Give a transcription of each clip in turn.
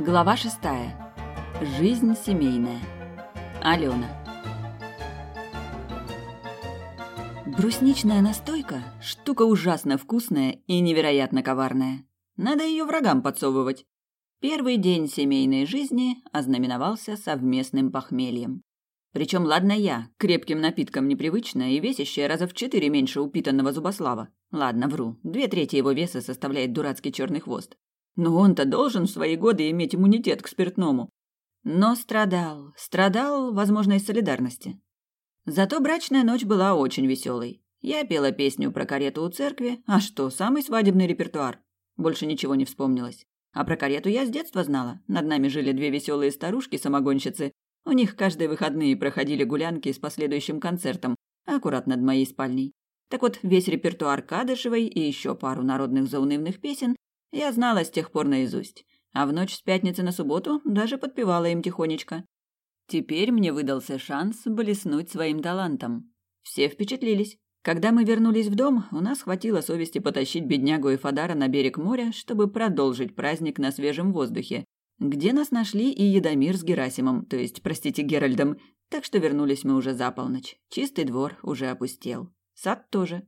Глава шестая. Жизнь семейная. Алена. Брусничная настойка – штука ужасно вкусная и невероятно коварная. Надо ее врагам подсовывать. Первый день семейной жизни ознаменовался совместным похмельем. Причем, ладно я, крепким напиткам непривычная и весящая раза в четыре меньше упитанного зубослава. Ладно, вру, две трети его веса составляет дурацкий черный хвост. Но он-то должен в свои годы иметь иммунитет к спиртному. Но страдал, страдал, возможно, из солидарности. Зато брачная ночь была очень веселой. Я пела песню про карету у церкви, а что, самый свадебный репертуар. Больше ничего не вспомнилось. А про карету я с детства знала. Над нами жили две веселые старушки-самогонщицы. У них каждые выходные проходили гулянки с последующим концертом, аккурат над моей спальней. Так вот, весь репертуар Кадышевой и еще пару народных заунывных песен я знала с тех пор наизусть, а в ночь с пятницы на субботу даже подпевала им тихонечко. Теперь мне выдался шанс блеснуть своим талантом. Все впечатлились. Когда мы вернулись в дом, у нас хватило совести потащить беднягу и Фадара на берег моря, чтобы продолжить праздник на свежем воздухе, где нас нашли и Едомир с Герасимом, то есть, простите, Геральдом, так что вернулись мы уже за полночь. Чистый двор уже опустел. Сад тоже.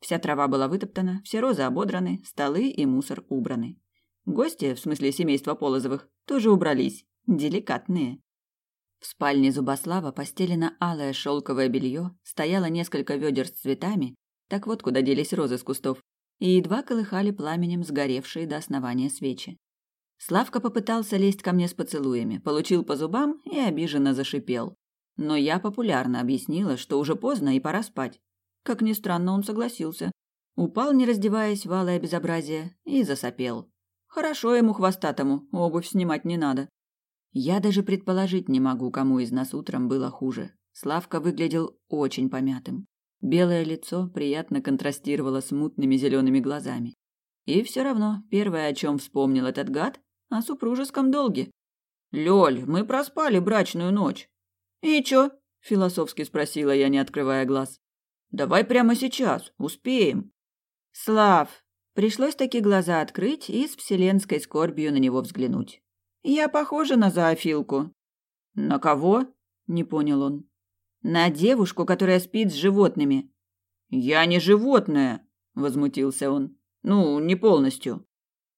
Вся трава была вытоптана, все розы ободраны, столы и мусор убраны. Гости, в смысле семейства Полозовых, тоже убрались. Деликатные. В спальне Зубослава постелено алое шелковое белье, стояло несколько ведер с цветами, так вот куда делись розы с кустов, и едва колыхали пламенем сгоревшие до основания свечи. Славка попытался лезть ко мне с поцелуями, получил по зубам и обиженно зашипел. Но я популярно объяснила, что уже поздно и пора спать. Как ни странно, он согласился. Упал, не раздеваясь, в алое безобразие, и засопел. Хорошо ему хвостатому, обувь снимать не надо. Я даже предположить не могу, кому из нас утром было хуже. Славка выглядел очень помятым. Белое лицо приятно контрастировало с мутными зелеными глазами. И все равно первое, о чем вспомнил этот гад, о супружеском долге. «Лёль, мы проспали брачную ночь». «И чё?» – философски спросила я, не открывая глаз. Давай прямо сейчас, успеем. Слав, пришлось таки глаза открыть и с вселенской скорбью на него взглянуть. Я похожа на зоофилку. На кого? Не понял он. На девушку, которая спит с животными. Я не животное, возмутился он. Ну, не полностью.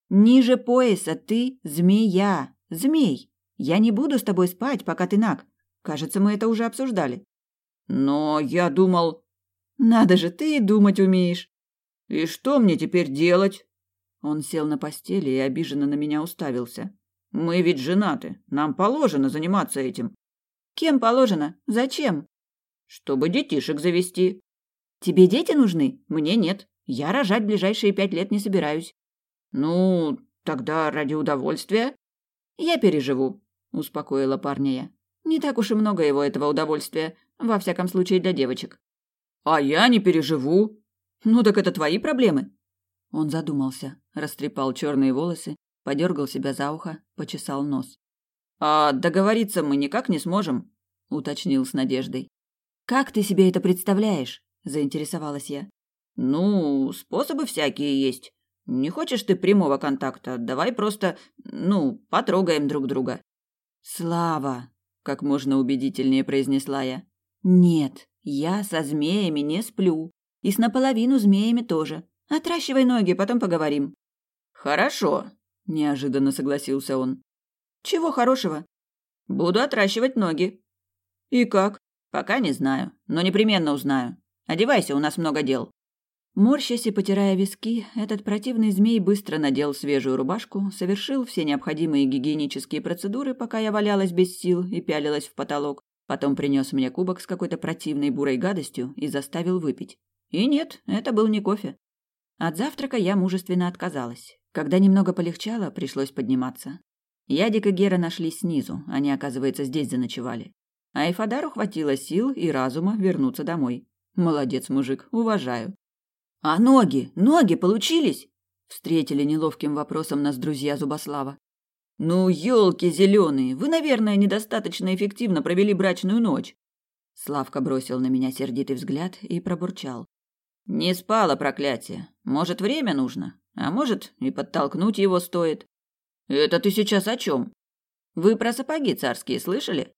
Ниже пояса ты змея, змей. Я не буду с тобой спать, пока ты наг. Кажется, мы это уже обсуждали. Но я думал, надо же, ты и думать умеешь. И что мне теперь делать? Он сел на постели и обиженно на меня уставился. Мы ведь женаты, нам положено заниматься этим. Кем положено? Зачем? Чтобы детишек завести. Тебе дети нужны? Мне нет. Я рожать ближайшие пять лет не собираюсь. Ну, тогда ради удовольствия. Я переживу, успокоила парня я. Не так уж и много его этого удовольствия, во всяком случае для девочек. А я не переживу. Ну так это твои проблемы. Он задумался, растрепал черные волосы, подергал себя за ухо, почесал нос. А договориться мы никак не сможем, уточнил с надеждой. Как ты себе это представляешь? заинтересовалась я. Ну, способы всякие есть. Не хочешь ты прямого контакта? Давай просто, ну, потрогаем друг друга. Слава, как можно убедительнее произнесла я. Нет, я со змеями не сплю. И с наполовину змеями тоже. Отращивай ноги, потом поговорим. Хорошо, неожиданно согласился он. Чего хорошего? Буду отращивать ноги. И как? Пока не знаю, но непременно узнаю. Одевайся, у нас много дел. Морщась и потирая виски, этот противный змей быстро надел свежую рубашку, совершил все необходимые гигиенические процедуры, пока я валялась без сил и пялилась в потолок, Потом принес мне кубок с какой-то противной бурой гадостью и заставил выпить. И нет, это был не кофе. От завтрака я мужественно отказалась. Когда немного полегчало, пришлось подниматься. Ядик и Гера нашлись снизу, они, оказывается, здесь заночевали. А Эйфадару хватило сил и разума вернуться домой. Молодец, мужик, уважаю. «А ноги? Ноги получились?» Встретили неловким вопросом нас друзья Зубослава. «Ну, елки зеленые, вы, наверное, недостаточно эффективно провели брачную ночь». Славка бросил на меня сердитый взгляд и пробурчал. «Не спало проклятие. Может, время нужно, а может, и подтолкнуть его стоит». Это ты сейчас о чем? Вы про сапоги царские слышали?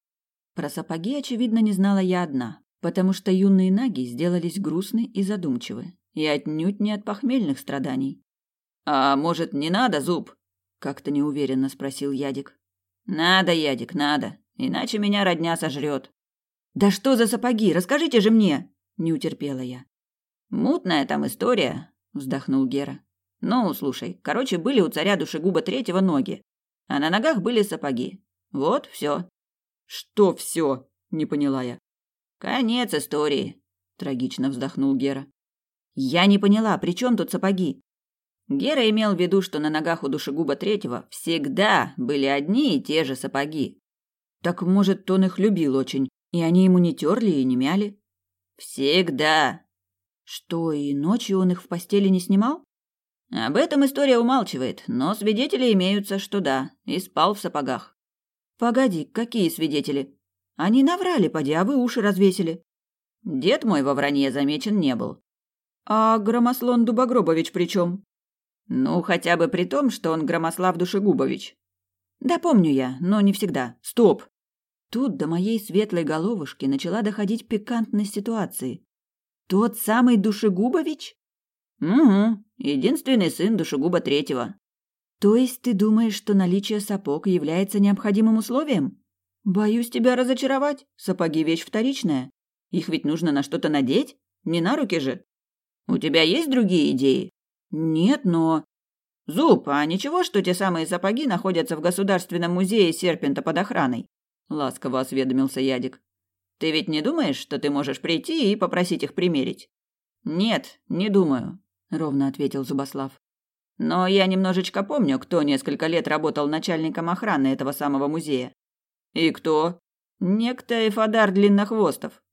Про сапоги, очевидно, не знала я одна, потому что юные наги сделались грустны и задумчивы, и отнюдь не от похмельных страданий. «А может, не надо, Зуб?» – как-то неуверенно спросил Ядик. «Надо, Ядик, надо, иначе меня родня сожрет». «Да что за сапоги? Расскажите же мне!» – не утерпела я. «Мутная там история», – вздохнул Гера. «Ну, слушай, короче, были у царя душегуба третьего ноги, а на ногах были сапоги. Вот, все. «Что все?» – не поняла я. «Конец истории», – трагично вздохнул Гера. «Я не поняла, при чем тут сапоги?» Гера имел в виду, что на ногах у душегуба третьего всегда были одни и те же сапоги. Так, может, он их любил очень, и они ему не терли и не мяли? Всегда. Что, и ночью он их в постели не снимал? Об этом история умалчивает, но свидетели имеются, что да, и спал в сапогах. Погоди, какие свидетели? Они наврали, поди, а вы уши развесили. Дед мой во вранье замечен не был. А Громослон Дубогробович при чем? Ну, хотя бы при том, что он Громослав Душегубович. Да помню я, но не всегда. Стоп. Тут до моей светлой головушки начала доходить пикантность ситуации. Тот самый Душегубович? Угу, единственный сын Душегуба Третьего. То есть ты думаешь, что наличие сапог является необходимым условием? Боюсь тебя разочаровать. Сапоги вещь вторичная. Их ведь нужно на что-то надеть, не на руки же. У тебя есть другие идеи? Нет, но... Зуб, а ничего, что те самые сапоги находятся в Государственном музее Серпента под охраной? Ласково осведомился Ядик. Ты ведь не думаешь, что ты можешь прийти и попросить их примерить? Нет, не думаю, ровно ответил Зубослав. Но я немножечко помню, кто несколько лет работал начальником охраны этого самого музея. И кто? Некто Эфадар Длиннохвостов.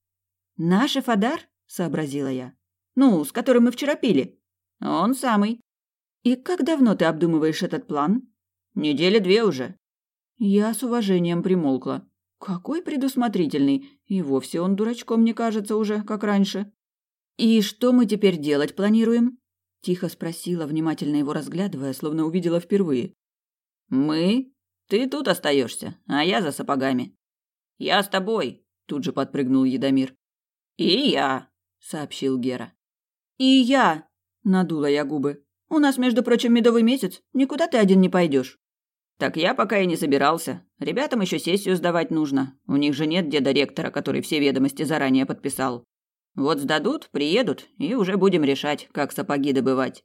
Наш Эфадар? сообразила я. Ну, с которым мы вчера пили. Он самый. И как давно ты обдумываешь этот план? Недели две уже. Я с уважением примолкла. Какой предусмотрительный. И вовсе он дурачком не кажется уже, как раньше. И что мы теперь делать планируем? Тихо спросила, внимательно его разглядывая, словно увидела впервые. Мы? Ты тут остаешься, а я за сапогами. Я с тобой, тут же подпрыгнул Едомир. И я, сообщил Гера. И я, Надула я губы. У нас, между прочим, медовый месяц. Никуда ты один не пойдешь. Так я пока и не собирался. Ребятам еще сессию сдавать нужно. У них же нет деда ректора, который все ведомости заранее подписал. Вот сдадут, приедут, и уже будем решать, как сапоги добывать.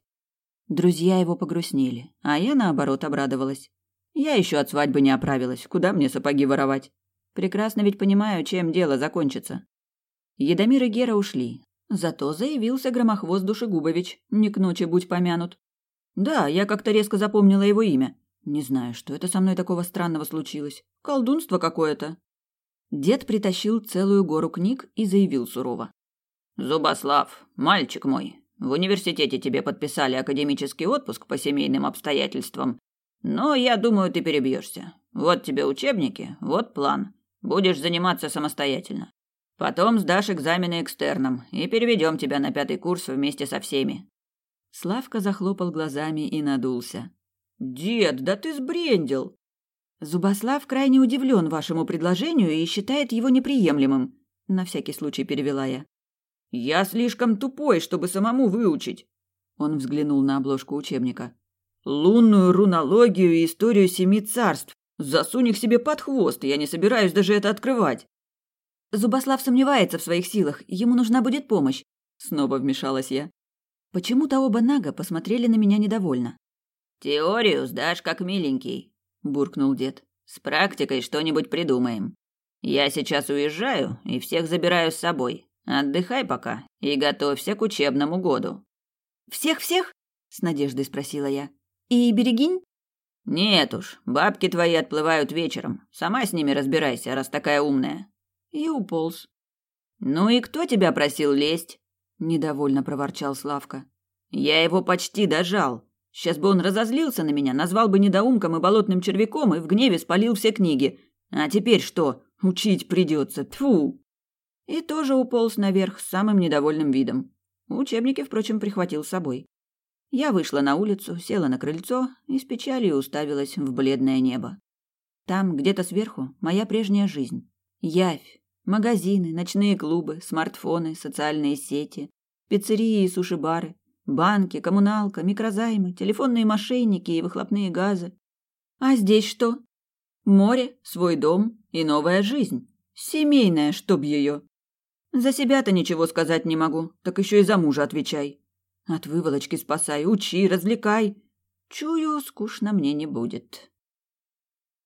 Друзья его погрустнели, а я, наоборот, обрадовалась. Я еще от свадьбы не оправилась. Куда мне сапоги воровать? Прекрасно ведь понимаю, чем дело закончится. Едомир и Гера ушли, Зато заявился громохвост Душегубович, не к ночи будь помянут. Да, я как-то резко запомнила его имя. Не знаю, что это со мной такого странного случилось. Колдунство какое-то. Дед притащил целую гору книг и заявил сурово. «Зубослав, мальчик мой, в университете тебе подписали академический отпуск по семейным обстоятельствам, но я думаю, ты перебьешься. Вот тебе учебники, вот план. Будешь заниматься самостоятельно. Потом сдашь экзамены экстерном и переведем тебя на пятый курс вместе со всеми. Славка захлопал глазами и надулся. Дед, да ты сбрендил. Зубослав крайне удивлен вашему предложению и считает его неприемлемым. На всякий случай перевела я. Я слишком тупой, чтобы самому выучить. Он взглянул на обложку учебника. Лунную рунологию и историю семи царств. Засунь их себе под хвост, я не собираюсь даже это открывать. Зубослав сомневается в своих силах, ему нужна будет помощь. Снова вмешалась я. Почему-то оба Нага посмотрели на меня недовольно. «Теорию сдашь как миленький», – буркнул дед. «С практикой что-нибудь придумаем. Я сейчас уезжаю и всех забираю с собой. Отдыхай пока и готовься к учебному году». «Всех-всех?» – с надеждой спросила я. «И берегинь?» «Нет уж, бабки твои отплывают вечером. Сама с ними разбирайся, раз такая умная и уполз. «Ну и кто тебя просил лезть?» – недовольно проворчал Славка. «Я его почти дожал. Сейчас бы он разозлился на меня, назвал бы недоумком и болотным червяком и в гневе спалил все книги. А теперь что? Учить придется. Тфу. И тоже уполз наверх с самым недовольным видом. Учебники, впрочем, прихватил с собой. Я вышла на улицу, села на крыльцо и с печалью уставилась в бледное небо. Там, где-то сверху, моя прежняя жизнь. Явь. Магазины, ночные клубы, смартфоны, социальные сети, пиццерии и суши-бары, банки, коммуналка, микрозаймы, телефонные мошенники и выхлопные газы. А здесь что? Море, свой дом и новая жизнь. Семейная, чтоб ее. За себя-то ничего сказать не могу, так еще и за мужа отвечай. От выволочки спасай, учи, развлекай. Чую, скучно мне не будет.